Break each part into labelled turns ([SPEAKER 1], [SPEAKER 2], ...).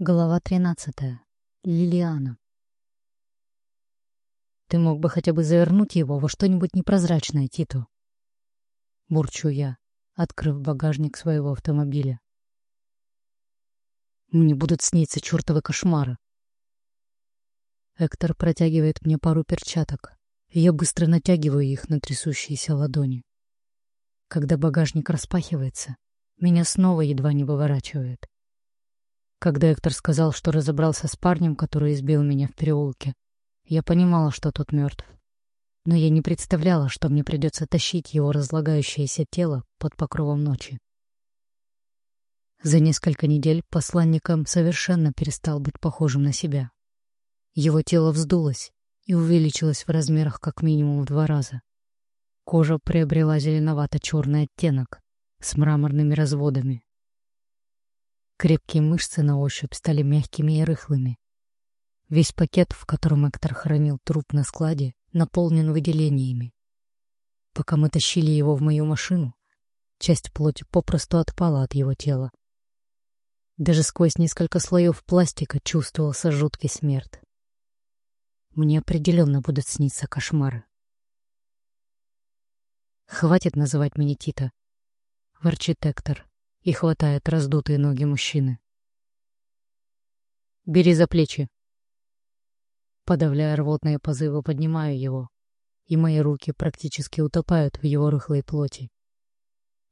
[SPEAKER 1] Глава тринадцатая. Лилиана. «Ты мог бы хотя бы завернуть его во что-нибудь непрозрачное, Титу?» Бурчу я, открыв багажник своего автомобиля. «Мне будут сниться чертовы кошмары». Эктор протягивает мне пару перчаток, я быстро натягиваю их на трясущиеся ладони. Когда багажник распахивается, меня снова едва не выворачивает. Когда Эктор сказал, что разобрался с парнем, который избил меня в переулке, я понимала, что тот мертв. Но я не представляла, что мне придется тащить его разлагающееся тело под покровом ночи. За несколько недель посланником совершенно перестал быть похожим на себя. Его тело вздулось и увеличилось в размерах как минимум в два раза. Кожа приобрела зеленовато-черный оттенок с мраморными разводами, Крепкие мышцы на ощупь стали мягкими и рыхлыми. Весь пакет, в котором Эктор хранил труп на складе, наполнен выделениями. Пока мы тащили его в мою машину, часть плоти попросту отпала от его тела. Даже сквозь несколько слоев пластика чувствовался жуткий смерть. Мне определенно будут сниться кошмары. «Хватит называть меня Тита», — ворчит Эктор и хватает раздутые ноги мужчины. «Бери за плечи!» Подавляя рвотные позывы, поднимаю его, и мои руки практически утопают в его рыхлой плоти.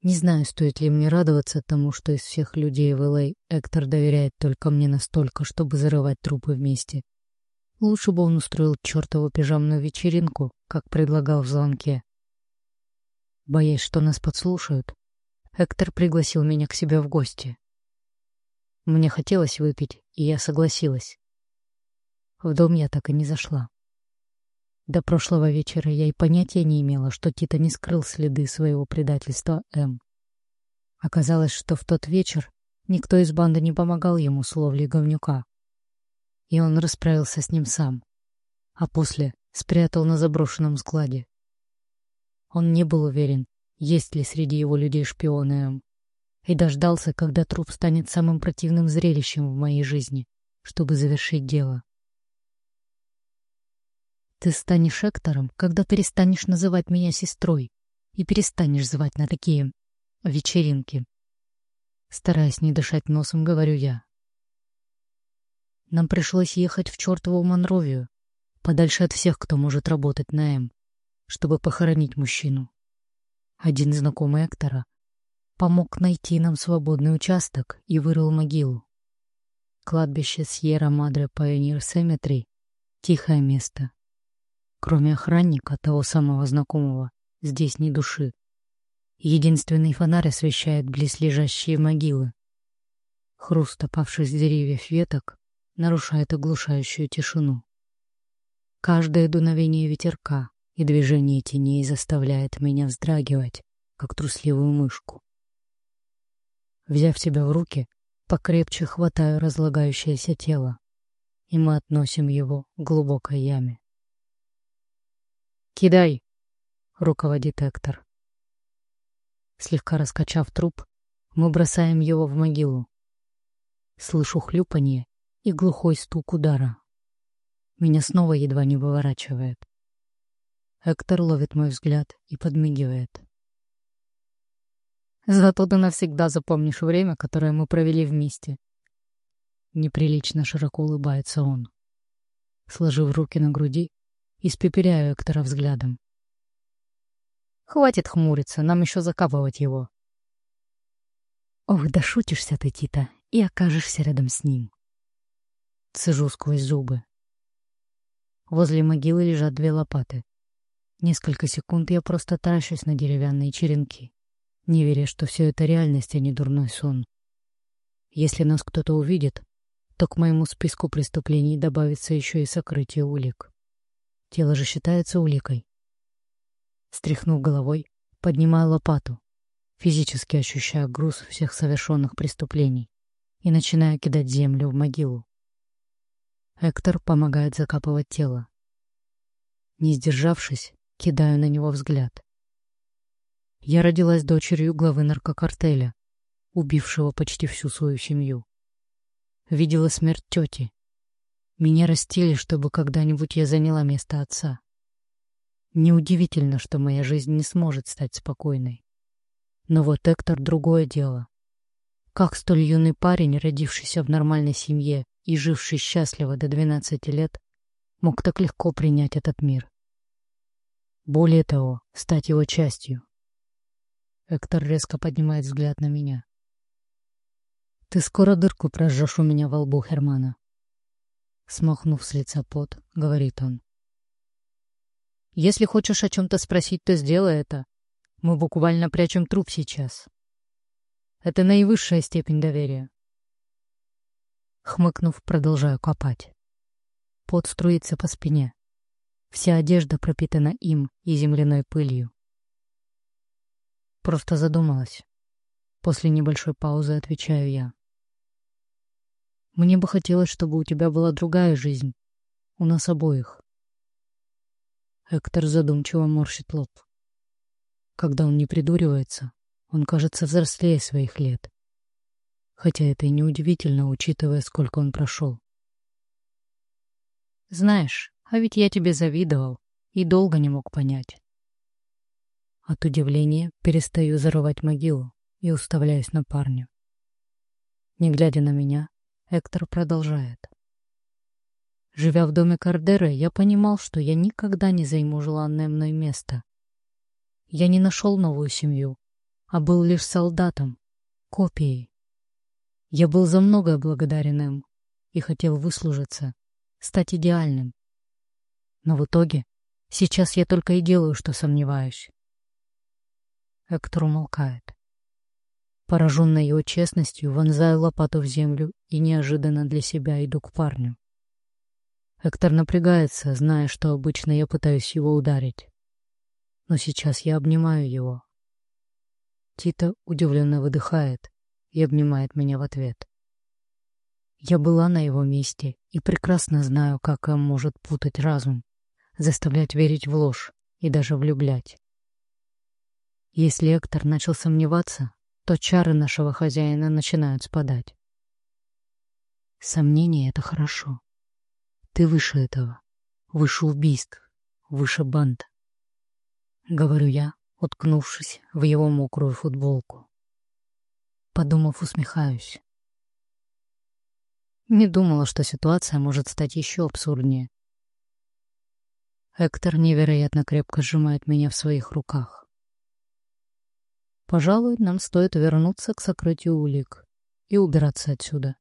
[SPEAKER 1] Не знаю, стоит ли мне радоваться тому, что из всех людей в Л.А. Эктор доверяет только мне настолько, чтобы зарывать трупы вместе. Лучше бы он устроил чертову пижамную вечеринку, как предлагал в звонке. Боясь, что нас подслушают, Эктор пригласил меня к себе в гости. Мне хотелось выпить, и я согласилась. В дом я так и не зашла. До прошлого вечера я и понятия не имела, что Тита не скрыл следы своего предательства М. Оказалось, что в тот вечер никто из банды не помогал ему с ловлей говнюка. И он расправился с ним сам, а после спрятал на заброшенном складе. Он не был уверен, есть ли среди его людей шпионы и дождался, когда труп станет самым противным зрелищем в моей жизни, чтобы завершить дело. Ты станешь Эктором, когда перестанешь называть меня сестрой и перестанешь звать на такие вечеринки. Стараясь не дышать носом, говорю я. Нам пришлось ехать в чертову Монровию, подальше от всех, кто может работать на М, чтобы похоронить мужчину. Один знакомый Эктора помог найти нам свободный участок и вырыл могилу. Кладбище Сьерра Мадре Пайонир Cemetery — тихое место. Кроме охранника, того самого знакомого, здесь ни души. Единственный фонарь освещает близлежащие могилы. Хруст опавших с деревьев веток нарушает оглушающую тишину. Каждое дуновение ветерка, и движение теней заставляет меня вздрагивать, как трусливую мышку. Взяв себя в руки, покрепче хватаю разлагающееся тело, и мы относим его к глубокой яме. «Кидай!» — руководит Эктор. Слегка раскачав труп, мы бросаем его в могилу. Слышу хлюпанье и глухой стук удара. Меня снова едва не выворачивает. Эктор ловит мой взгляд и подмигивает. Зато ты навсегда запомнишь время, которое мы провели вместе. Неприлично широко улыбается он. Сложив руки на груди, испепеляю Эктора взглядом. Хватит хмуриться, нам еще закапывать его. Ох, да шутишься ты, Тита, и окажешься рядом с ним. Цежу сквозь зубы. Возле могилы лежат две лопаты. Несколько секунд я просто таращусь на деревянные черенки, не веря, что все это реальность, а не дурной сон. Если нас кто-то увидит, то к моему списку преступлений добавится еще и сокрытие улик. Тело же считается уликой. Стряхнув головой, поднимаю лопату, физически ощущая груз всех совершенных преступлений, и начинаю кидать землю в могилу. Эктор помогает закапывать тело. Не сдержавшись, Кидаю на него взгляд. Я родилась дочерью главы наркокартеля, убившего почти всю свою семью. видела смерть тети. Меня растили, чтобы когда-нибудь я заняла место отца. Неудивительно, что моя жизнь не сможет стать спокойной. Но вот Эктор — другое дело. Как столь юный парень, родившийся в нормальной семье и живший счастливо до 12 лет, мог так легко принять этот мир? Более того, стать его частью. Эктор резко поднимает взгляд на меня. «Ты скоро дырку прожжешь у меня во лбу, Хермана». Смахнув с лица пот, говорит он. «Если хочешь о чем-то спросить, то сделай это. Мы буквально прячем труп сейчас. Это наивысшая степень доверия. Хмыкнув, продолжаю копать. Пот струится по спине. Вся одежда пропитана им и земляной пылью. Просто задумалась. После небольшой паузы отвечаю я. Мне бы хотелось, чтобы у тебя была другая жизнь. У нас обоих. Эктор задумчиво морщит лоб. Когда он не придуривается, он кажется взрослее своих лет. Хотя это и неудивительно, учитывая, сколько он прошел. Знаешь, а ведь я тебе завидовал и долго не мог понять. От удивления перестаю зарывать могилу и уставляюсь на парня. Не глядя на меня, Эктор продолжает. Живя в доме Кардеры, я понимал, что я никогда не займу желанное мной место. Я не нашел новую семью, а был лишь солдатом, копией. Я был за многое благодарен им и хотел выслужиться, стать идеальным. Но в итоге сейчас я только и делаю, что сомневаюсь. Эктор умолкает. Пораженный его честностью, вонзаю лопату в землю и неожиданно для себя иду к парню. Эктор напрягается, зная, что обычно я пытаюсь его ударить. Но сейчас я обнимаю его, Тита удивленно выдыхает и обнимает меня в ответ. Я была на его месте и прекрасно знаю, как он может путать разум, заставлять верить в ложь и даже влюблять. Если Эктор начал сомневаться, то чары нашего хозяина начинают спадать. Сомнение — это хорошо. Ты выше этого, выше убийств, выше банд. Говорю я, уткнувшись в его мокрую футболку. Подумав, усмехаюсь. Не думала, что ситуация может стать еще абсурднее. Эктор невероятно крепко сжимает меня в своих руках. Пожалуй, нам стоит вернуться к сокрытию улик и убираться отсюда.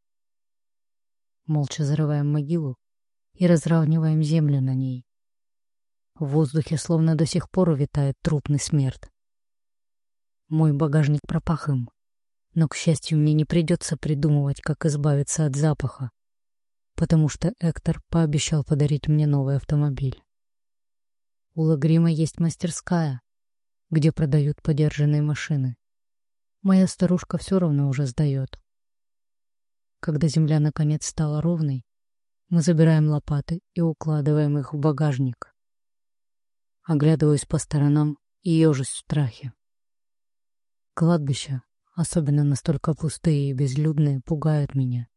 [SPEAKER 1] Молча зарываем могилу и разравниваем землю на ней. В воздухе словно до сих пор витает трупный смерть. Мой багажник пропах им, но, к счастью, мне не придется придумывать, как избавиться от запаха, потому что Эктор пообещал подарить мне новый автомобиль. У Лагрима есть мастерская, где продают подержанные машины. Моя старушка все равно уже сдает. Когда земля наконец стала ровной, мы забираем лопаты и укладываем их в багажник. Оглядываюсь по сторонам и ежусь в страхе. Кладбища, особенно настолько пустые и безлюдные, пугают меня.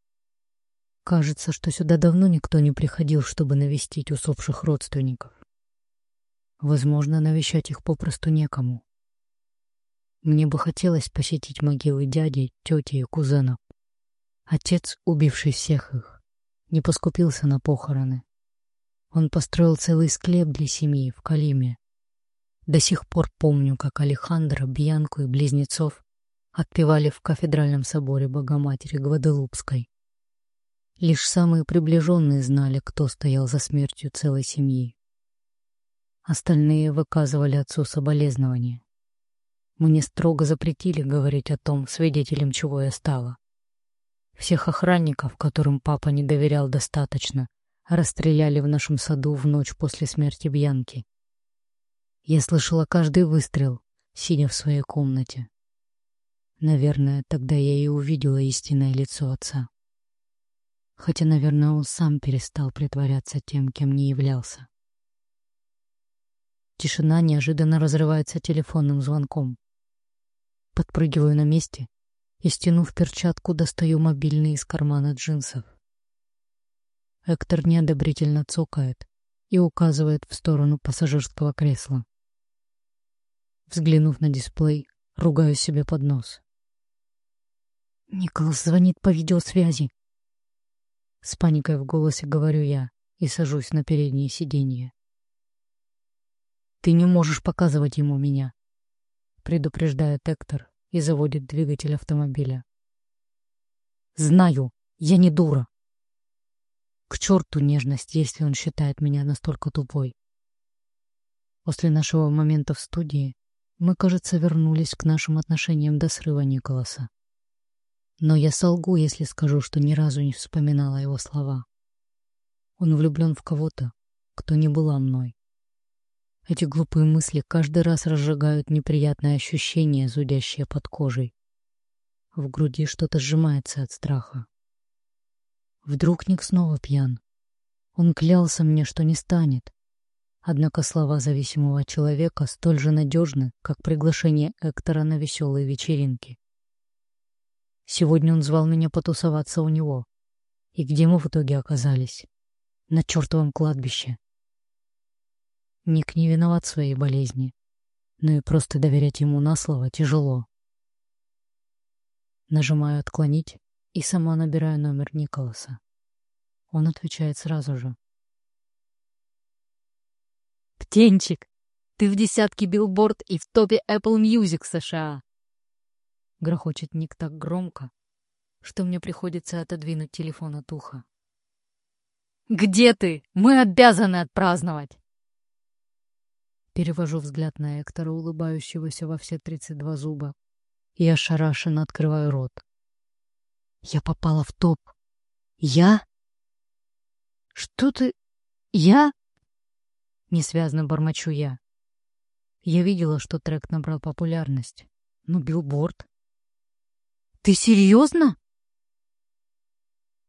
[SPEAKER 1] Кажется, что сюда давно никто не приходил, чтобы навестить усопших родственников. Возможно, навещать их попросту некому. Мне бы хотелось посетить могилы дяди, тети и кузенов. Отец, убивший всех их, не поскупился на похороны. Он построил целый склеп для семьи в Калиме. До сих пор помню, как Алехандро, Бьянку и близнецов отпевали в кафедральном соборе Богоматери Гваделупской. Лишь самые приближенные знали, кто стоял за смертью целой семьи. Остальные выказывали отцу соболезнования. Мне строго запретили говорить о том, свидетелем чего я стала. Всех охранников, которым папа не доверял достаточно, расстреляли в нашем саду в ночь после смерти Бьянки. Я слышала каждый выстрел, сидя в своей комнате. Наверное, тогда я и увидела истинное лицо отца. Хотя, наверное, он сам перестал притворяться тем, кем не являлся. Тишина неожиданно разрывается телефонным звонком. Подпрыгиваю на месте и, стянув перчатку, достаю мобильный из кармана джинсов. Эктор неодобрительно цокает и указывает в сторону пассажирского кресла. Взглянув на дисплей, ругаю себе под нос. Николас звонит по видеосвязи. С паникой в голосе говорю я и сажусь на переднее сиденье. Ты не можешь показывать ему меня, предупреждает Эктор и заводит двигатель автомобиля. Знаю, я не дура. К черту нежность, если он считает меня настолько тупой. После нашего момента в студии мы, кажется, вернулись к нашим отношениям до срыва Николаса. Но я солгу, если скажу, что ни разу не вспоминала его слова. Он влюблен в кого-то, кто не была мной. Эти глупые мысли каждый раз разжигают неприятное ощущение, зудящее под кожей. В груди что-то сжимается от страха. Вдруг Ник снова пьян. Он клялся мне, что не станет. Однако слова зависимого человека столь же надежны, как приглашение Эктора на веселые вечеринки. Сегодня он звал меня потусоваться у него. И где мы в итоге оказались? На чертовом кладбище. Ник не виноват в своей болезни, но и просто доверять ему на слово тяжело. Нажимаю «Отклонить» и сама набираю номер Николаса. Он отвечает сразу же. «Птенчик, ты в десятке билборд и в топе Apple Music США!» Грохочет Ник так громко, что мне приходится отодвинуть телефон от уха. «Где ты? Мы обязаны отпраздновать!» Перевожу взгляд на Эктора, улыбающегося во все тридцать два зуба, и ошарашенно открываю рот. Я попала в топ. Я? Что ты... Я? Несвязно бормочу я. Я видела, что трек набрал популярность. Ну, билборд. Ты серьезно?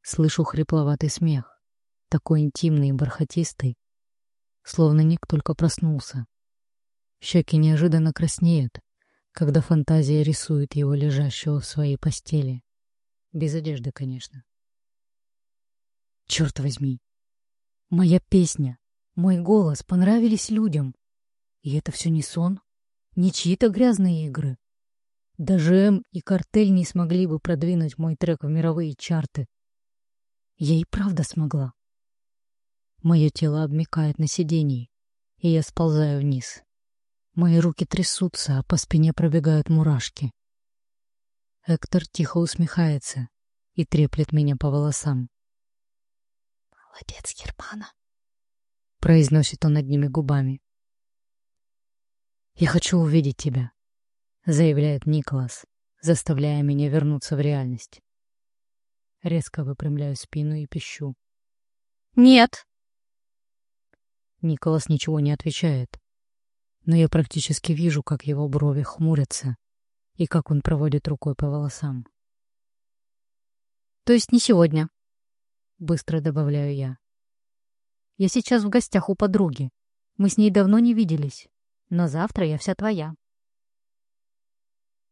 [SPEAKER 1] Слышу хрипловатый смех, такой интимный и бархатистый, словно Ник только проснулся. Щеки неожиданно краснеют, когда фантазия рисует его лежащего в своей постели. Без одежды, конечно. Черт возьми! Моя песня, мой голос понравились людям. И это все не сон, не чьи-то грязные игры. Даже М и картель не смогли бы продвинуть мой трек в мировые чарты. Я и правда смогла. Мое тело обмикает на сидении, и я сползаю вниз. Мои руки трясутся, а по спине пробегают мурашки. Эктор тихо усмехается и треплет меня по волосам. «Молодец, Германа!» — произносит он одними губами. «Я хочу увидеть тебя», — заявляет Николас, заставляя меня вернуться в реальность. Резко выпрямляю спину и пищу. «Нет!» Николас ничего не отвечает, но я практически вижу, как его брови хмурятся и как он проводит рукой по волосам. «То есть не сегодня?» — быстро добавляю я. «Я сейчас в гостях у подруги. Мы с ней давно не виделись, но завтра я вся твоя».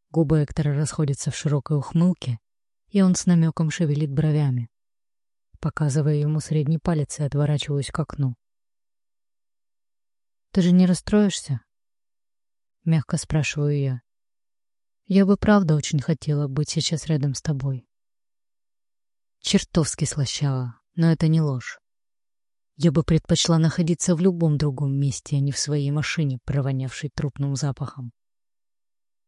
[SPEAKER 1] Губы Эктора расходятся в широкой ухмылке, и он с намеком шевелит бровями. Показывая ему средний палец и отворачиваюсь к окну. «Ты же не расстроишься?» Мягко спрашиваю я. «Я бы правда очень хотела быть сейчас рядом с тобой». Чертовски слащава, но это не ложь. Я бы предпочла находиться в любом другом месте, а не в своей машине, провонявшей трупным запахом.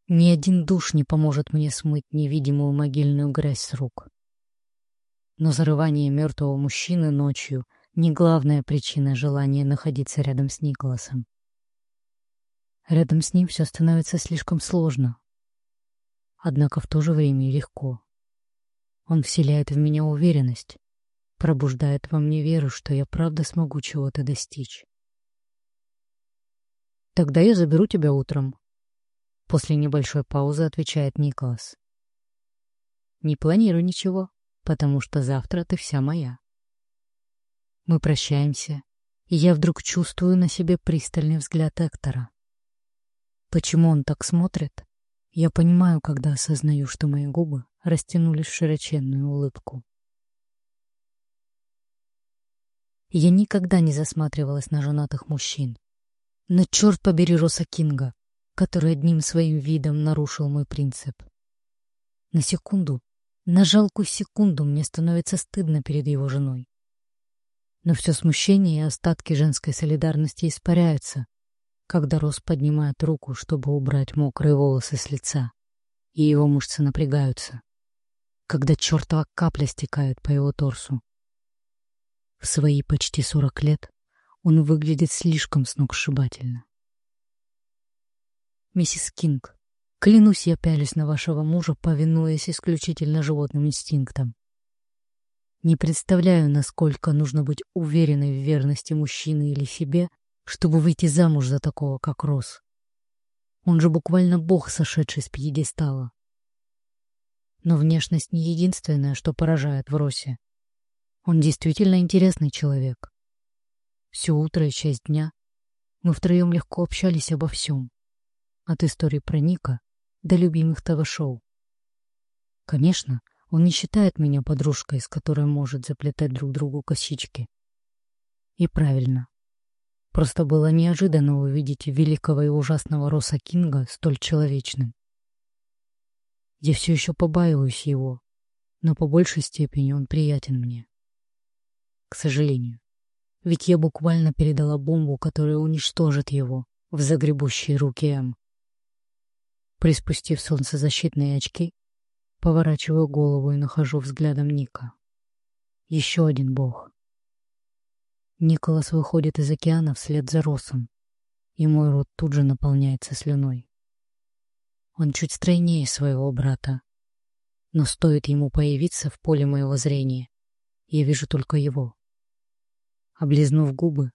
[SPEAKER 1] Ни один душ не поможет мне смыть невидимую могильную грязь с рук. Но зарывание мертвого мужчины ночью — не главная причина желания находиться рядом с Николасом. Рядом с ним все становится слишком сложно. Однако в то же время и легко. Он вселяет в меня уверенность, пробуждает во мне веру, что я правда смогу чего-то достичь. «Тогда я заберу тебя утром», После небольшой паузы отвечает Николас. Не планирую ничего, потому что завтра ты вся моя. Мы прощаемся, и я вдруг чувствую на себе пристальный взгляд Эктора. Почему он так смотрит, Я понимаю, когда осознаю, что мои губы растянулись в широченную улыбку. Я никогда не засматривалась на женатых мужчин. Но черт побери Роса Кинга, который одним своим видом нарушил мой принцип. На секунду, на жалкую секунду мне становится стыдно перед его женой. Но все смущение и остатки женской солидарности испаряются, когда Рос поднимает руку, чтобы убрать мокрые волосы с лица, и его мышцы напрягаются, когда чертова капля стекает по его торсу. В свои почти сорок лет он выглядит слишком сногсшибательно. Миссис Кинг, клянусь, я пялюсь на вашего мужа, повинуясь исключительно животным инстинктам. Не представляю, насколько нужно быть уверенной в верности мужчины или себе, чтобы выйти замуж за такого, как Рос. Он же буквально бог, сошедший с пьедестала. Но внешность не единственное, что поражает в Росе. Он действительно интересный человек. Все утро и часть дня мы втроем легко общались обо всем. От истории про Ника до любимых ТВ-шоу. Конечно, он не считает меня подружкой, с которой может заплетать друг другу косички. И правильно. Просто было неожиданно увидеть великого и ужасного Роса Кинга столь человечным. Я все еще побаиваюсь его, но по большей степени он приятен мне к сожалению. Ведь я буквально передала бомбу, которая уничтожит его в загребущие руки М. Приспустив солнцезащитные очки, поворачиваю голову и нахожу взглядом Ника. Еще один бог. Николас выходит из океана вслед за Росом, и мой рот тут же наполняется слюной. Он чуть стройнее своего брата, но стоит ему появиться в поле моего зрения, я вижу только его. Облизнув губы,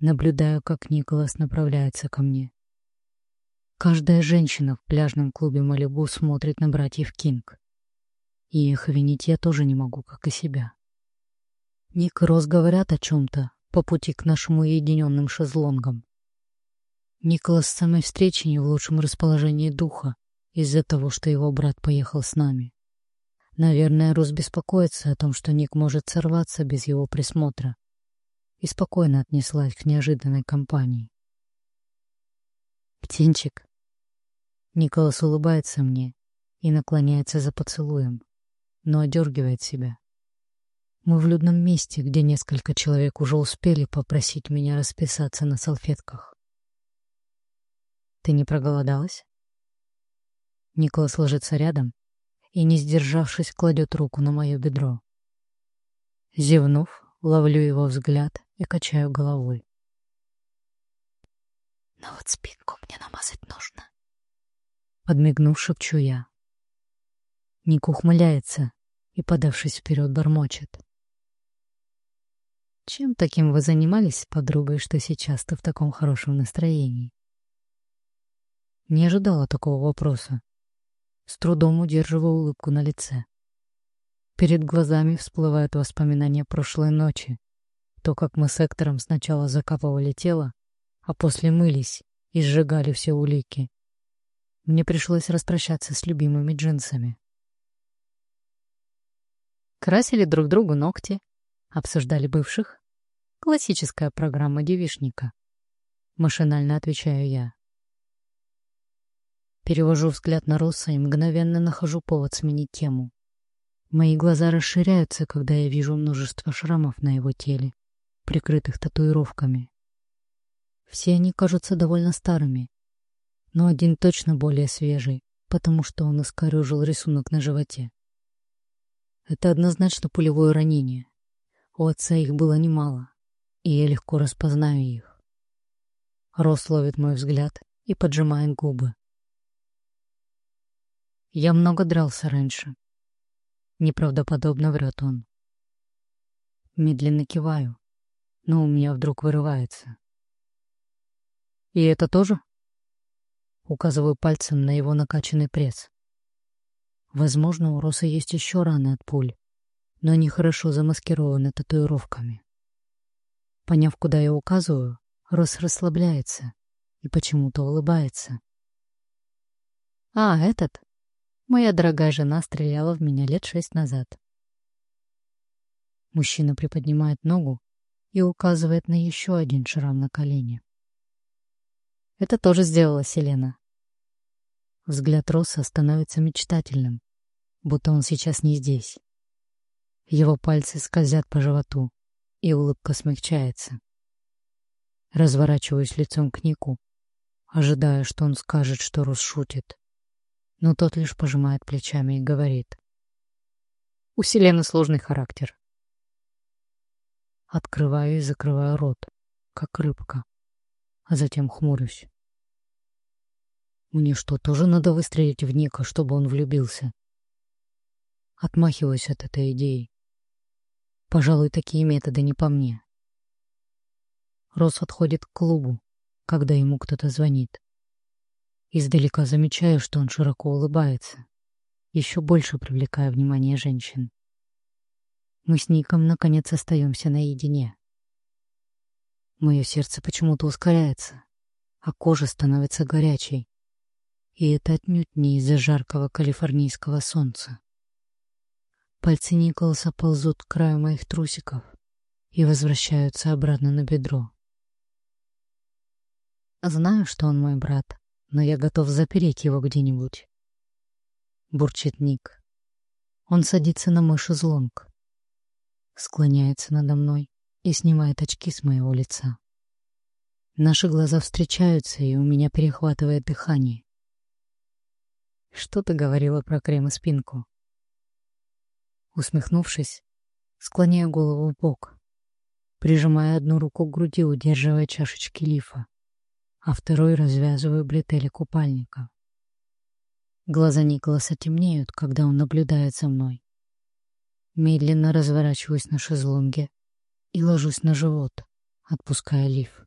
[SPEAKER 1] наблюдаю, как Николас направляется ко мне. Каждая женщина в пляжном клубе Малибу смотрит на братьев Кинг. И их винить я тоже не могу, как и себя. Ник и Рос говорят о чем-то по пути к нашим уединенным шезлонгам. Николас с самой встречи не в лучшем расположении духа из-за того, что его брат поехал с нами. Наверное, Рос беспокоится о том, что Ник может сорваться без его присмотра и спокойно отнеслась к неожиданной компании. «Птенчик». Николас улыбается мне и наклоняется за поцелуем, но одергивает себя. Мы в людном месте, где несколько человек уже успели попросить меня расписаться на салфетках. «Ты не проголодалась?» Николас ложится рядом и, не сдержавшись, кладет руку на мое бедро. Зевнув, ловлю его взгляд и качаю головой.
[SPEAKER 2] Но вот спинку мне намазать нужно.
[SPEAKER 1] Подмигнув, шепчу я. Ник ухмыляется и, подавшись вперед, бормочет. Чем таким вы занимались с подругой, что сейчас ты в таком хорошем настроении? Не ожидала такого вопроса. С трудом удерживаю улыбку на лице. Перед глазами всплывают воспоминания прошлой ночи, то, как мы с Эктором сначала закапывали тело, а после мылись и сжигали все улики. Мне пришлось распрощаться с любимыми джинсами. Красили друг другу ногти, обсуждали бывших. Классическая программа девишника. Машинально отвечаю я. Перевожу взгляд на Росса и мгновенно нахожу повод сменить тему. Мои глаза расширяются, когда я вижу множество шрамов на его теле прикрытых татуировками. Все они кажутся довольно старыми, но один точно более свежий, потому что он искорежил рисунок на животе. Это однозначно пулевое ранение. У отца их было немало, и я легко распознаю их. Рос ловит мой взгляд и поджимает губы. Я много дрался раньше. Неправдоподобно врет он. Медленно киваю но у меня вдруг вырывается. «И это тоже?» Указываю пальцем на его накачанный пресс. Возможно, у Роса есть еще раны от пуль, но они хорошо замаскированы татуировками. Поняв, куда я указываю, Рос расслабляется и почему-то улыбается. А, этот? Моя дорогая жена стреляла в меня лет шесть назад. Мужчина приподнимает ногу и указывает на еще один шрам на колене. Это тоже сделала Селена. Взгляд Росса становится мечтательным, будто он сейчас не здесь. Его пальцы скользят по животу, и улыбка смягчается. Разворачиваюсь лицом к Нику, ожидая, что он скажет, что Рус шутит. Но тот лишь пожимает плечами и говорит. У Селены сложный характер. Открываю и закрываю рот, как рыбка, а затем хмурюсь. Мне что, тоже надо выстрелить в Ника, чтобы он влюбился? Отмахиваюсь от этой идеи. Пожалуй, такие методы не по мне. Рос отходит к клубу, когда ему кто-то звонит. Издалека замечаю, что он широко улыбается, еще больше привлекая внимание женщин. Мы с Ником наконец остаемся наедине. Мое сердце почему-то ускоряется, а кожа становится горячей. И это отнюдь не из-за жаркого калифорнийского солнца. Пальцы Николаса ползут к краю моих трусиков и возвращаются обратно на бедро. Знаю, что он мой брат, но я готов запереть его где-нибудь. Бурчит Ник. Он садится на мой шезлонг склоняется надо мной и снимает очки с моего лица. Наши глаза встречаются, и у меня перехватывает дыхание. Что ты говорила про крем и спинку? Усмехнувшись, склоняю голову в бок, прижимая одну руку к груди, удерживая чашечки лифа, а второй развязываю бретели купальника. Глаза Николаса темнеют, когда он наблюдает за мной. Медленно разворачиваюсь на шезлонге и ложусь на живот, отпуская лиф.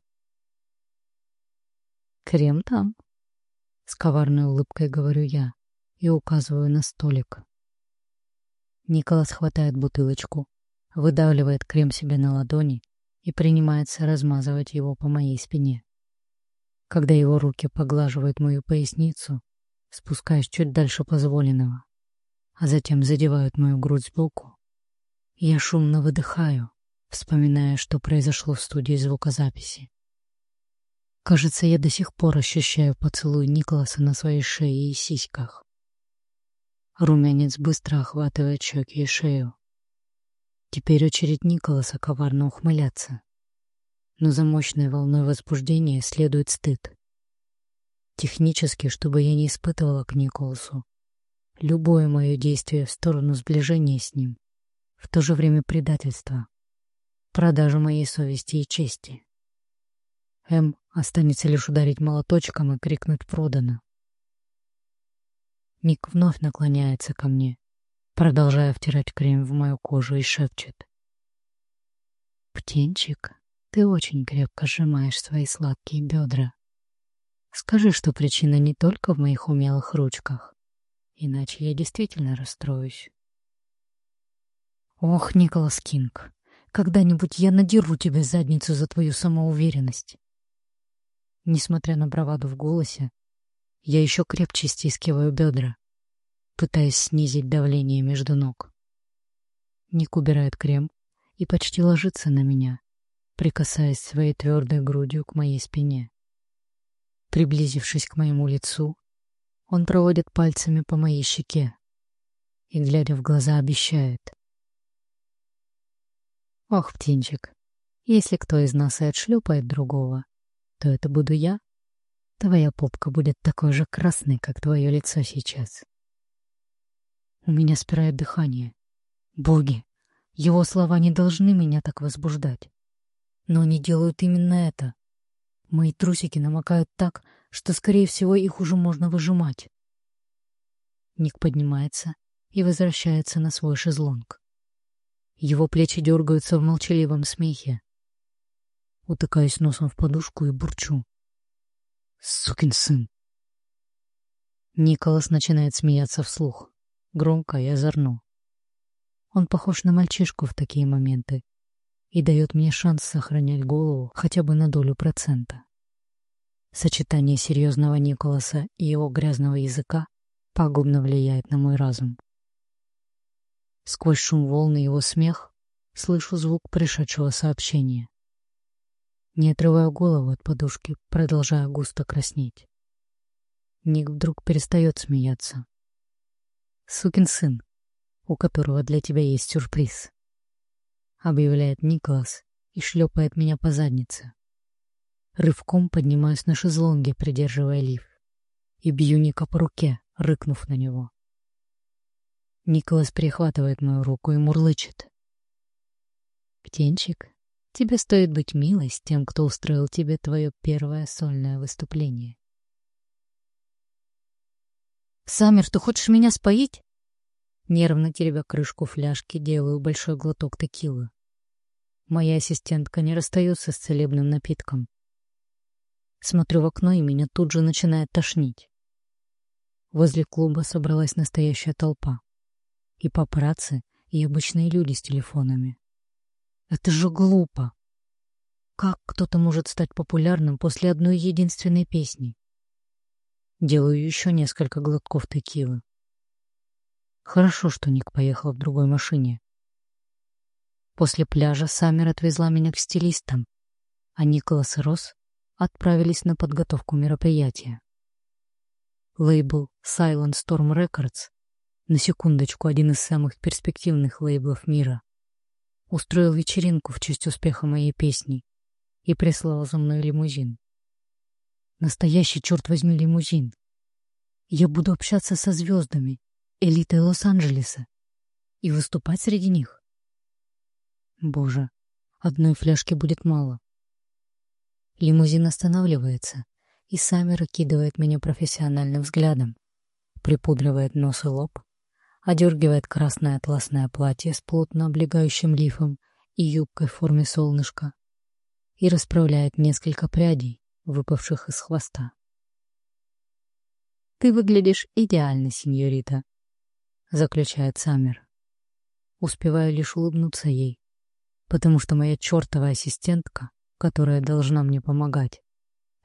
[SPEAKER 1] «Крем там?» — с коварной улыбкой говорю я и указываю на столик. Николас хватает бутылочку, выдавливает крем себе на ладони и принимается размазывать его по моей спине. Когда его руки поглаживают мою поясницу, спускаясь чуть дальше позволенного, а затем задевают мою грудь сбоку, я шумно выдыхаю, вспоминая, что произошло в студии звукозаписи. Кажется, я до сих пор ощущаю поцелуй Николаса на своей шее и сиськах. Румянец быстро охватывает щеки и шею. Теперь очередь Николаса коварно ухмыляться. Но за мощной волной возбуждения следует стыд. Технически, чтобы я не испытывала к Николасу, любое мое действие в сторону сближения с ним в то же время предательство, продажу моей совести и чести. М останется лишь ударить молоточком и крикнуть «продано». Ник вновь наклоняется ко мне, продолжая втирать крем в мою кожу и шепчет. «Птенчик, ты очень крепко сжимаешь свои сладкие бедра. Скажи, что причина не только в моих умелых ручках, иначе я действительно расстроюсь». Ох, Николас Кинг, когда-нибудь я надеру тебе задницу за твою самоуверенность. Несмотря на браваду в голосе, я еще крепче стискиваю бедра, пытаясь снизить давление между ног. Ник убирает крем и почти ложится на меня, прикасаясь своей твердой грудью к моей спине. Приблизившись к моему лицу, он проводит пальцами по моей щеке и, глядя в глаза, обещает — Ох, птенчик, если кто из нас и отшлепает другого, то это буду я. Твоя попка будет такой же красной, как твое лицо сейчас. У меня спирает дыхание. Боги, его слова не должны меня так возбуждать. Но они делают именно это. Мои трусики намокают так, что, скорее всего, их уже можно выжимать. Ник поднимается и возвращается на свой шезлонг. Его плечи дергаются в молчаливом смехе. Утыкаюсь носом в подушку и бурчу. Сукин сын. Николас начинает смеяться вслух, громко и озорно. Он похож на мальчишку в такие моменты и дает мне шанс сохранять голову хотя бы на долю процента. Сочетание серьезного Николаса и его грязного языка пагубно влияет на мой разум. Сквозь шум волны его смех слышу звук пришедшего сообщения. Не отрываю голову от подушки, продолжая густо краснеть. Ник вдруг перестает смеяться. «Сукин сын, у которого для тебя есть сюрприз», — объявляет Николас и шлепает меня по заднице. Рывком поднимаюсь на шезлонге, придерживая лиф, и бью Ника по руке, рыкнув на него. Николас перехватывает мою руку и мурлычет. «Птенчик, тебе стоит быть милой с тем, кто устроил тебе твое первое сольное выступление». «Саммер, ты хочешь меня споить?» Нервно теребя крышку фляжки, делаю большой глоток текилы. Моя ассистентка не расстается с целебным напитком. Смотрю в окно, и меня тут же начинает тошнить. Возле клуба собралась настоящая толпа. И папарацци, и обычные люди с телефонами. Это же глупо. Как кто-то может стать популярным после одной единственной песни? Делаю еще несколько глотков текилы. Хорошо, что Ник поехал в другой машине. После пляжа Саммер отвезла меня к стилистам, а Николас и Росс отправились на подготовку мероприятия. Лейбл Silent Storm Records, на секундочку один из самых перспективных лейблов мира, устроил вечеринку в честь успеха моей песни и прислал за мной лимузин. Настоящий, черт возьми, лимузин. Я буду общаться со звездами, элитой Лос-Анджелеса и выступать среди них. Боже, одной фляжки будет мало. Лимузин останавливается, и Саммер окидывает меня профессиональным взглядом, припудривает нос и лоб, одергивает красное атласное платье с плотно облегающим лифом и юбкой в форме солнышка и расправляет несколько прядей, выпавших из хвоста. «Ты выглядишь идеально, сеньорита», — заключает Саммер. Успеваю лишь улыбнуться ей, потому что моя чертова ассистентка, которая должна мне помогать,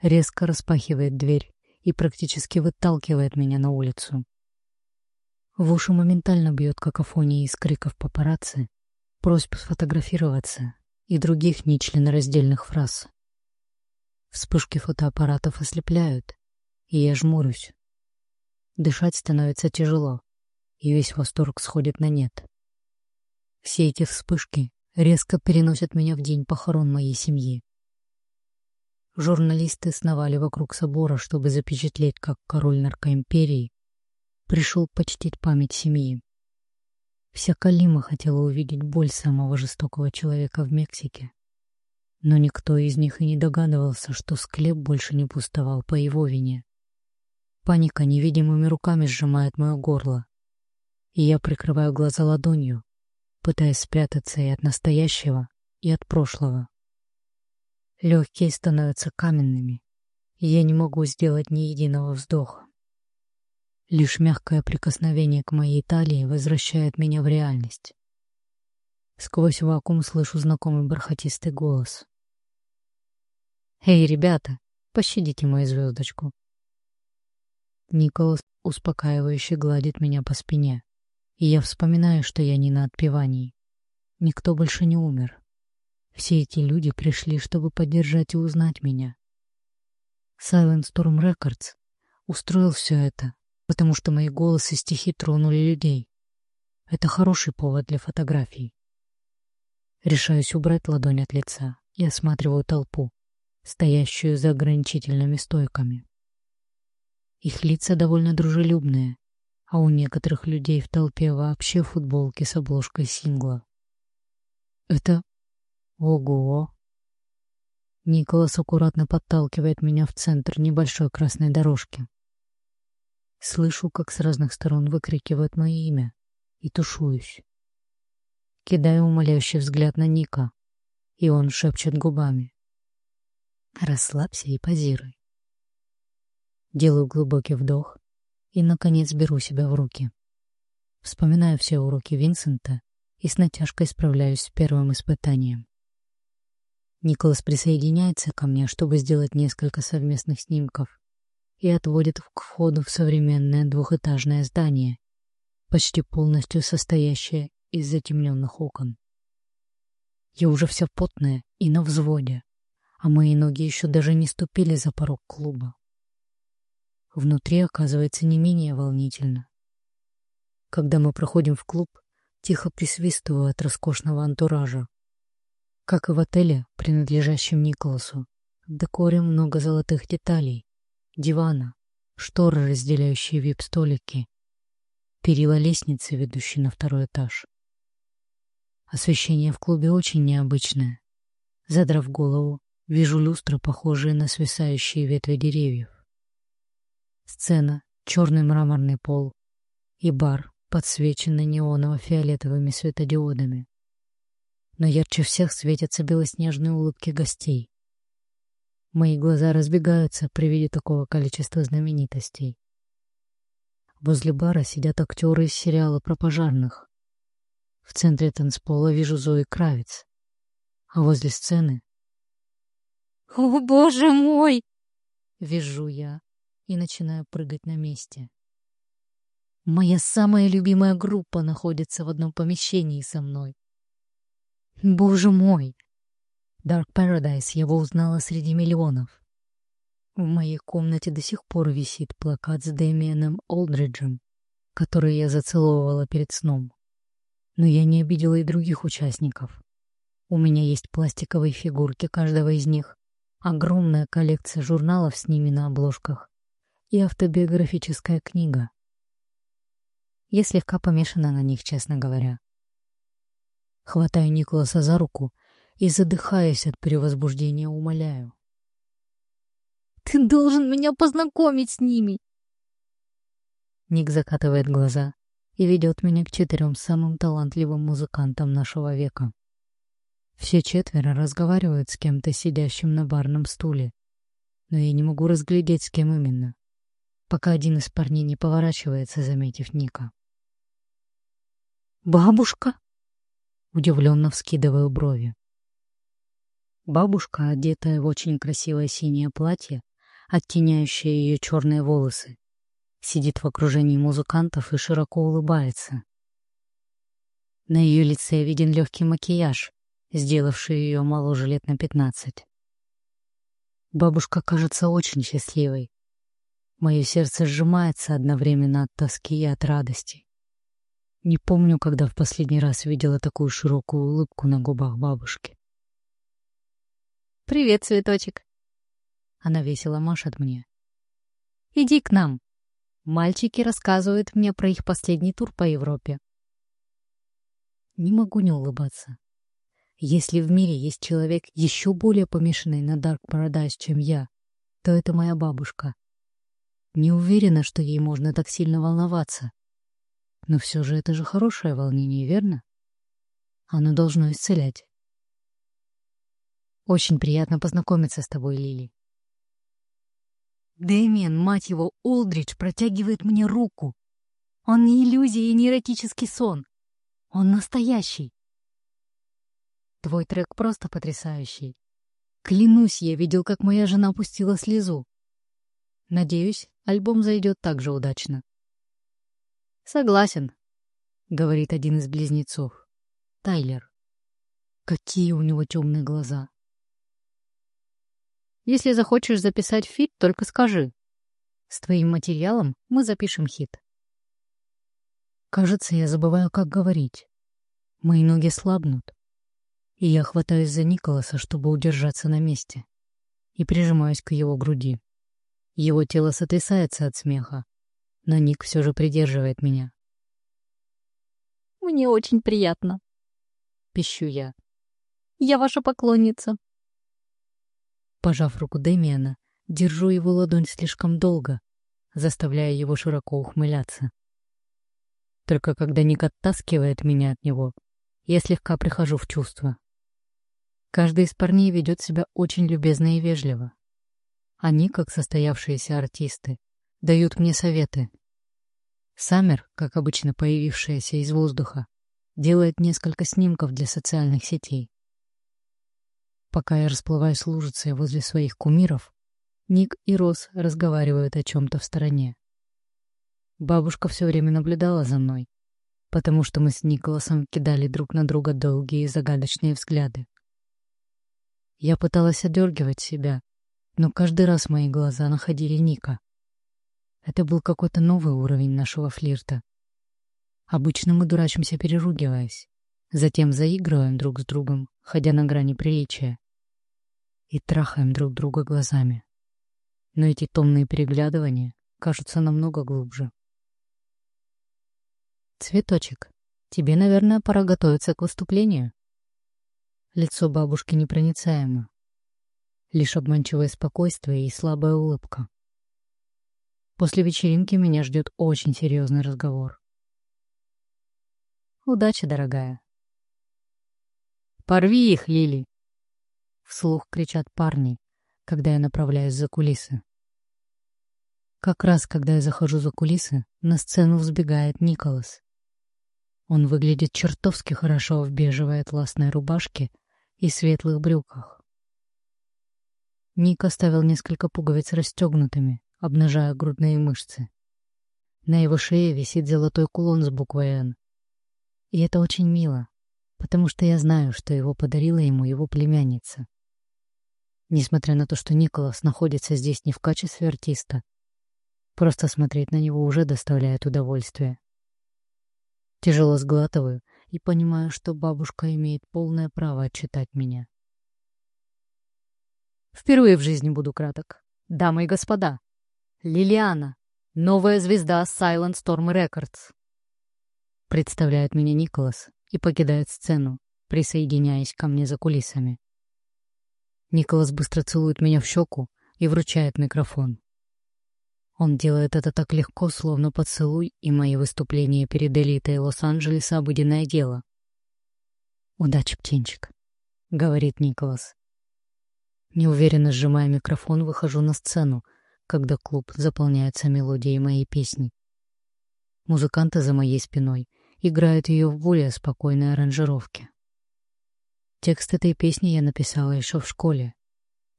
[SPEAKER 1] резко распахивает дверь и практически выталкивает меня на улицу. В уши моментально бьет какофония из криков папарацци, просьб сфотографироваться и других нечленораздельных фраз. Вспышки фотоаппаратов ослепляют, и я жмурюсь. Дышать становится тяжело, и весь восторг сходит на нет. Все эти вспышки резко переносят меня в день похорон моей семьи. Журналисты сновали вокруг собора, чтобы запечатлеть, как король наркоимперии пришел почтить память семьи. Вся Калима хотела увидеть боль самого жестокого человека в Мексике. Но никто из них и не догадывался, что склеп больше не пустовал по его вине. Паника невидимыми руками сжимает мое горло, и я прикрываю глаза ладонью, пытаясь спрятаться и от настоящего, и от прошлого. Легкие становятся каменными, и я не могу сделать ни единого вздоха. Лишь мягкое прикосновение к моей талии возвращает меня в реальность. Сквозь вакуум слышу знакомый бархатистый голос. «Эй, ребята, пощадите мою звездочку!» Николас успокаивающе гладит меня по спине, и я вспоминаю, что я не на отпевании. Никто больше не умер. Все эти люди пришли, чтобы поддержать и узнать меня. Silent Storm Records устроил все это, потому что мои голосы и стихи тронули людей. Это хороший повод для фотографий. Решаюсь убрать ладонь от лица и осматриваю толпу, стоящую за ограничительными стойками. Их лица довольно дружелюбные, а у некоторых людей в толпе вообще футболки с обложкой сингла. Это... Ого! Николас аккуратно подталкивает меня в центр небольшой красной дорожки. Слышу, как с разных сторон выкрикивают мое имя, и тушуюсь. Кидаю умоляющий взгляд на Ника, и он шепчет губами. «Расслабься и позируй». Делаю глубокий вдох и, наконец, беру себя в руки. Вспоминаю все уроки Винсента и с натяжкой справляюсь с первым испытанием. Николас присоединяется ко мне, чтобы сделать несколько совместных снимков, и отводит к входу в современное двухэтажное здание, почти полностью состоящее из затемненных окон. Я уже вся потная и на взводе, а мои ноги еще даже не ступили за порог клуба. Внутри оказывается не менее волнительно. Когда мы проходим в клуб, тихо присвистываю от роскошного антуража. Как и в отеле, принадлежащем Николасу, в декоре много золотых деталей, дивана, шторы, разделяющие вип-столики, перила лестницы, ведущие на второй этаж. Освещение в клубе очень необычное. Задрав голову, вижу люстры, похожие на свисающие ветви деревьев. Сцена, черный мраморный пол и бар, подсвеченный неоново-фиолетовыми светодиодами. Но ярче всех светятся белоснежные улыбки гостей. Мои глаза разбегаются при виде такого количества знаменитостей. Возле бара сидят актеры из сериала про пожарных. В центре танцпола вижу Зои Кравец. А возле сцены...
[SPEAKER 2] «О, боже мой!»
[SPEAKER 1] — вижу я и начинаю прыгать на месте. Моя самая любимая группа находится в одном помещении со мной. Боже мой! Dark Paradise его узнала среди миллионов. В моей комнате до сих пор висит плакат с Дэмианом Олдриджем, который я зацеловывала перед сном. Но я не обидела и других участников. У меня есть пластиковые фигурки каждого из них, огромная коллекция журналов с ними на обложках и автобиографическая книга. Я слегка помешана на них, честно говоря. Хватаю Николаса за руку и, задыхаясь от перевозбуждения, умоляю.
[SPEAKER 2] Ты должен меня познакомить с ними.
[SPEAKER 1] Ник закатывает глаза и ведет меня к четырем самым талантливым музыкантам нашего века. Все четверо разговаривают с кем-то, сидящим на барном стуле, но я не могу разглядеть, с кем именно, пока один из парней не поворачивается, заметив Ника.
[SPEAKER 2] «Бабушка?»
[SPEAKER 1] Удивленно вскидываю брови. Бабушка, одетая в очень красивое синее платье, оттеняющая ее черные волосы. Сидит в окружении музыкантов и широко улыбается. На ее лице виден легкий макияж, сделавший ее моложе лет на пятнадцать. Бабушка кажется очень счастливой. Мое сердце сжимается одновременно от тоски и от радости. Не помню, когда в последний раз видела такую широкую улыбку на губах бабушки.
[SPEAKER 2] «Привет, цветочек!»
[SPEAKER 1] Она весело машет мне.
[SPEAKER 2] «Иди к нам. Мальчики рассказывают мне про их последний тур по Европе».
[SPEAKER 1] Не могу не улыбаться. Если в мире есть человек еще более помешанный на Dark Paradise, чем я, то это моя бабушка. Не уверена, что ей можно так сильно волноваться. Но все же это же хорошее волнение, верно? Оно должно исцелять. Очень приятно познакомиться с тобой, Лили. Дэмиан, мать его, Олдридж, протягивает мне руку. Он не иллюзия и не эротический сон. Он настоящий. Твой трек просто потрясающий. Клянусь, я видел, как моя жена опустила слезу. Надеюсь, альбом зайдет так же удачно. Согласен, — говорит один из близнецов. Тайлер. Какие у него темные глаза. Если захочешь записать фит, только скажи. С твоим материалом мы запишем хит. Кажется, я забываю, как говорить. Мои ноги слабнут. И я хватаюсь за Николаса, чтобы удержаться на месте. И прижимаюсь к его груди. Его тело сотрясается от смеха, но Ник все же придерживает меня.
[SPEAKER 2] «Мне очень приятно», — пищу я. «Я ваша поклонница».
[SPEAKER 1] Пожав руку Дэмиана, держу его ладонь слишком долго, заставляя его широко ухмыляться. Только когда Ник оттаскивает меня от него, я слегка прихожу в чувство. Каждый из парней ведет себя очень любезно и вежливо. Они, как состоявшиеся артисты, дают мне советы. Саммер, как обычно появившаяся из воздуха, делает несколько снимков для социальных сетей. Пока я расплываюсь лужицей возле своих кумиров, Ник и Рос разговаривают о чем-то в стороне. Бабушка все время наблюдала за мной, потому что мы с Николасом кидали друг на друга долгие и загадочные взгляды. Я пыталась одергивать себя, но каждый раз мои глаза находили Ника. Это был какой-то новый уровень нашего флирта. Обычно мы дурачимся, переругиваясь, затем заигрываем друг с другом, ходя на грани приличия, и трахаем друг друга глазами. Но эти томные переглядывания кажутся намного глубже. «Цветочек, тебе, наверное, пора готовиться к выступлению». Лицо бабушки непроницаемо. Лишь обманчивое спокойствие и слабая улыбка. После вечеринки меня ждет очень серьезный разговор. Удачи, дорогая. «Порви их, Лили!» Вслух кричат парни, когда я направляюсь за кулисы. Как раз, когда я захожу за кулисы, на сцену взбегает Николас. Он выглядит чертовски хорошо в бежевой атласной рубашке и светлых брюках. Ник оставил несколько пуговиц расстегнутыми, обнажая грудные мышцы. На его шее висит золотой кулон с буквой «Н». И это очень мило, потому что я знаю, что его подарила ему его племянница. Несмотря на то, что Николас находится здесь не в качестве артиста, просто смотреть на него уже доставляет удовольствие. Тяжело сглатываю и понимаю, что бабушка имеет полное право отчитать меня. Впервые в жизни буду краток. Дамы и господа, Лилиана, новая звезда Silent Storm Records. Представляет меня Николас и покидает сцену, присоединяясь ко мне за кулисами. Николас быстро целует меня в щеку и вручает микрофон. Он делает это так легко, словно поцелуй, и мои выступления перед элитой Лос-Анджелеса — обыденное дело. «Удачи, птенчик», — говорит Николас. Неуверенно сжимая микрофон, выхожу на сцену, когда клуб заполняется мелодией моей песни. Музыканты за моей спиной играют ее в более спокойной аранжировке. Текст этой песни я написала еще в школе,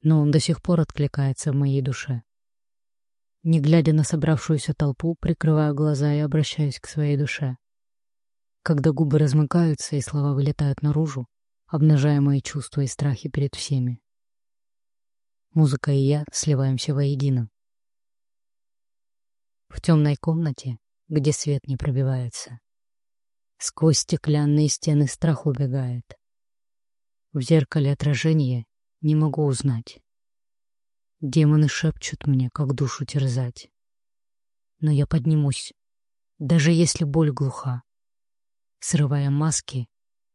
[SPEAKER 1] но он до сих пор откликается в моей душе. Не глядя на собравшуюся толпу, прикрываю глаза и обращаюсь к своей душе. Когда губы размыкаются и слова вылетают наружу, обнажая мои чувства и страхи перед всеми. Музыка и я сливаемся воедино. В темной комнате, где свет не пробивается, сквозь стеклянные стены страх убегает. В зеркале отражение не могу узнать. Демоны шепчут мне, как душу терзать. Но я поднимусь, даже если боль глуха. Срывая маски,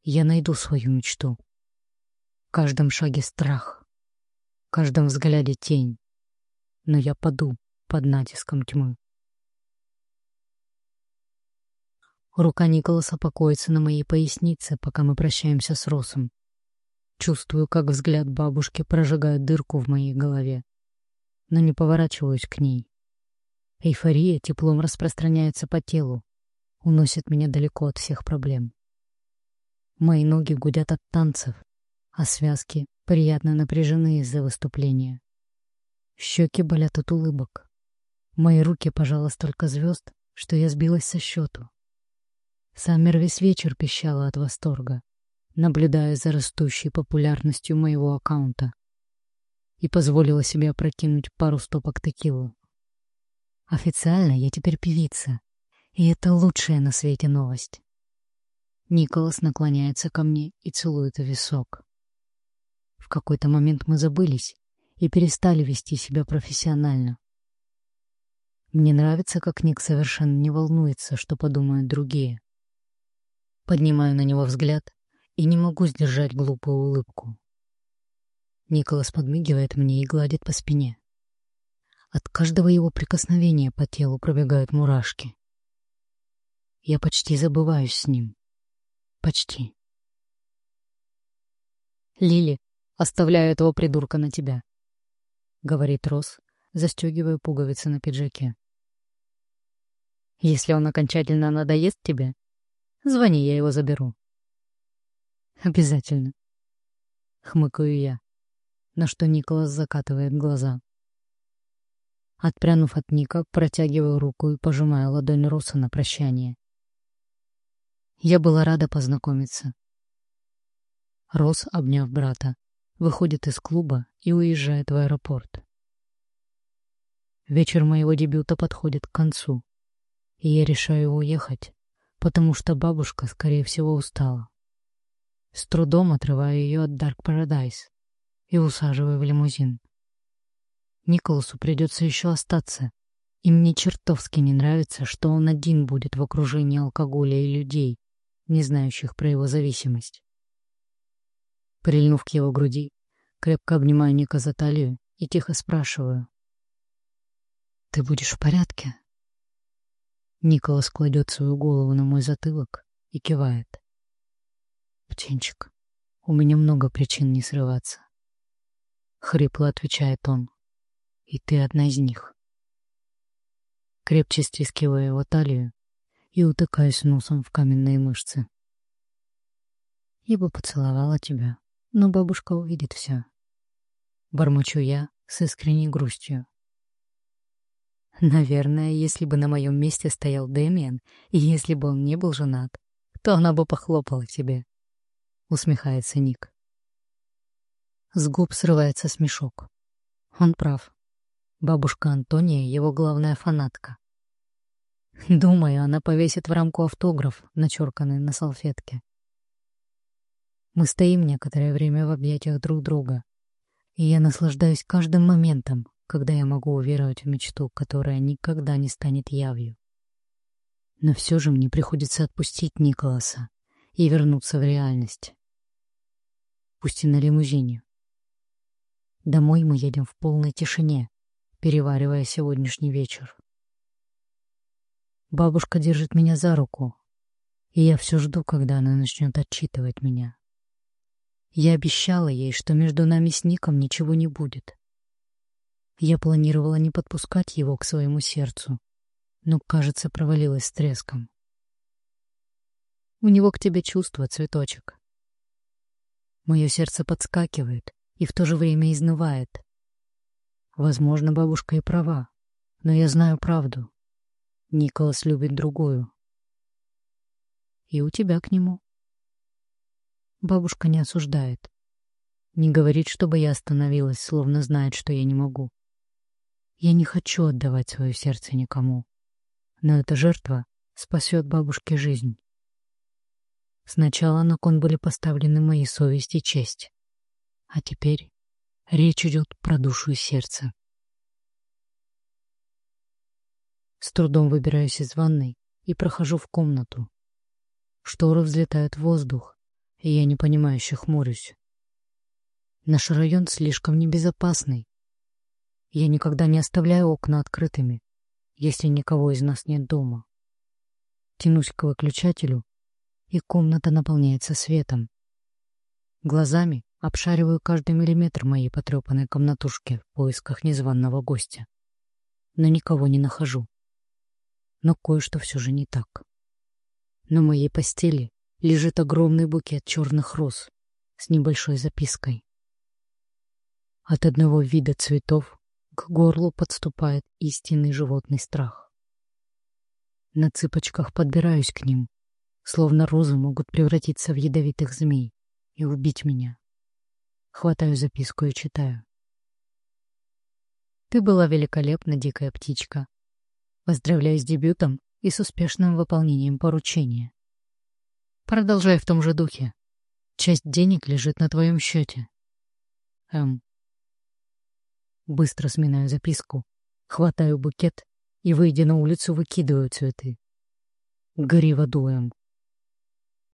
[SPEAKER 1] я найду свою мечту. В каждом шаге страх, в каждом взгляде тень. Но я паду под натиском тьмы. Рука Николаса покоится на моей пояснице, пока мы прощаемся с Росом. Чувствую, как взгляд бабушки прожигает дырку в моей голове но не поворачиваюсь к ней. Эйфория теплом распространяется по телу, уносит меня далеко от всех проблем. Мои ноги гудят от танцев, а связки приятно напряжены из-за выступления. Щеки болят от улыбок. Мои руки пожала столько звезд, что я сбилась со счету. Саммер весь вечер пищала от восторга, наблюдая за растущей популярностью моего аккаунта и позволила себе опрокинуть пару стопок текилы. Официально я теперь певица, и это лучшая на свете новость. Николас наклоняется ко мне и целует висок. В какой-то момент мы забылись и перестали вести себя профессионально. Мне нравится, как Ник совершенно не волнуется, что подумают другие. Поднимаю на него взгляд и не могу сдержать глупую улыбку. Николас подмигивает мне и гладит по спине. От каждого его прикосновения по телу пробегают мурашки. Я почти забываюсь с ним. Почти. «Лили, оставляю этого придурка на тебя», — говорит Рос, застегивая пуговицы на пиджаке. «Если он окончательно надоест тебе, звони, я его заберу». «Обязательно», — хмыкаю я на что Николас закатывает глаза. Отпрянув от Ника, протягиваю руку и пожимаю ладонь Роса на прощание. Я была рада познакомиться. Рос, обняв брата, выходит из клуба и уезжает в аэропорт. Вечер моего дебюта подходит к концу, и я решаю уехать, потому что бабушка, скорее всего, устала. С трудом отрываю ее от Dark Paradise и усаживаю в лимузин. Николасу придется еще остаться, и мне чертовски не нравится, что он один будет в окружении алкоголя и людей, не знающих про его зависимость. Прильнув к его груди, крепко обнимаю Ника за талию и тихо спрашиваю. «Ты будешь в порядке?» Николас кладет свою голову на мой затылок и кивает. «Птенчик, у меня много причин не срываться». Хрипло отвечает он. «И ты одна из них». Крепче стискиваю его талию и утыкаюсь носом в каменные мышцы. Я бы поцеловала тебя, но бабушка увидит все. Бормочу я с искренней грустью. Наверное, если бы на моем месте стоял Дэмиан, и если бы он не был женат, то она бы похлопала тебе. Усмехается Ник. С губ срывается смешок. Он прав. Бабушка Антония — его главная фанатка. Думаю, она повесит в рамку автограф, начерканный на салфетке. Мы стоим некоторое время в объятиях друг друга, и я наслаждаюсь каждым моментом, когда я могу уверовать в мечту, которая никогда не станет явью. Но все же мне приходится отпустить Николаса и вернуться в реальность. Пусть и на лимузине. Домой мы едем в полной тишине, переваривая сегодняшний вечер. Бабушка держит меня за руку, и я все жду, когда она начнет отчитывать меня. Я обещала ей, что между нами с Ником ничего не будет. Я планировала не подпускать его к своему сердцу, но, кажется, провалилась с треском. У него к тебе чувство, цветочек. Мое сердце подскакивает и в то же время изнывает. Возможно, бабушка и права, но я знаю правду. Николас любит другую. И у тебя к нему. Бабушка не осуждает. Не говорит, чтобы я остановилась, словно знает, что я не могу. Я не хочу отдавать свое сердце никому. Но эта жертва спасет бабушке жизнь. Сначала на кон были поставлены мои совесть и честь. А теперь речь идет про душу и сердце. С трудом выбираюсь из ванной и прохожу в комнату. Шторы взлетают в воздух, и я непонимающе хмурюсь. Наш район слишком небезопасный. Я никогда не оставляю окна открытыми, если никого из нас нет дома. Тянусь к выключателю, и комната наполняется светом. Глазами обшариваю каждый миллиметр моей потрепанной комнатушки в поисках незваного гостя. Но никого не нахожу. Но кое-что все же не так. На моей постели лежит огромный букет черных роз с небольшой запиской. От одного вида цветов к горлу подступает истинный животный страх. На цыпочках подбираюсь к ним, словно розы могут превратиться в ядовитых змей и убить меня. Хватаю записку и читаю. Ты была великолепна, дикая птичка. Поздравляю с дебютом и с успешным выполнением поручения. Продолжай в том же духе. Часть денег лежит на твоем счете. М. Быстро сминаю записку, хватаю букет и, выйдя на улицу, выкидываю цветы. Гори в аду, М.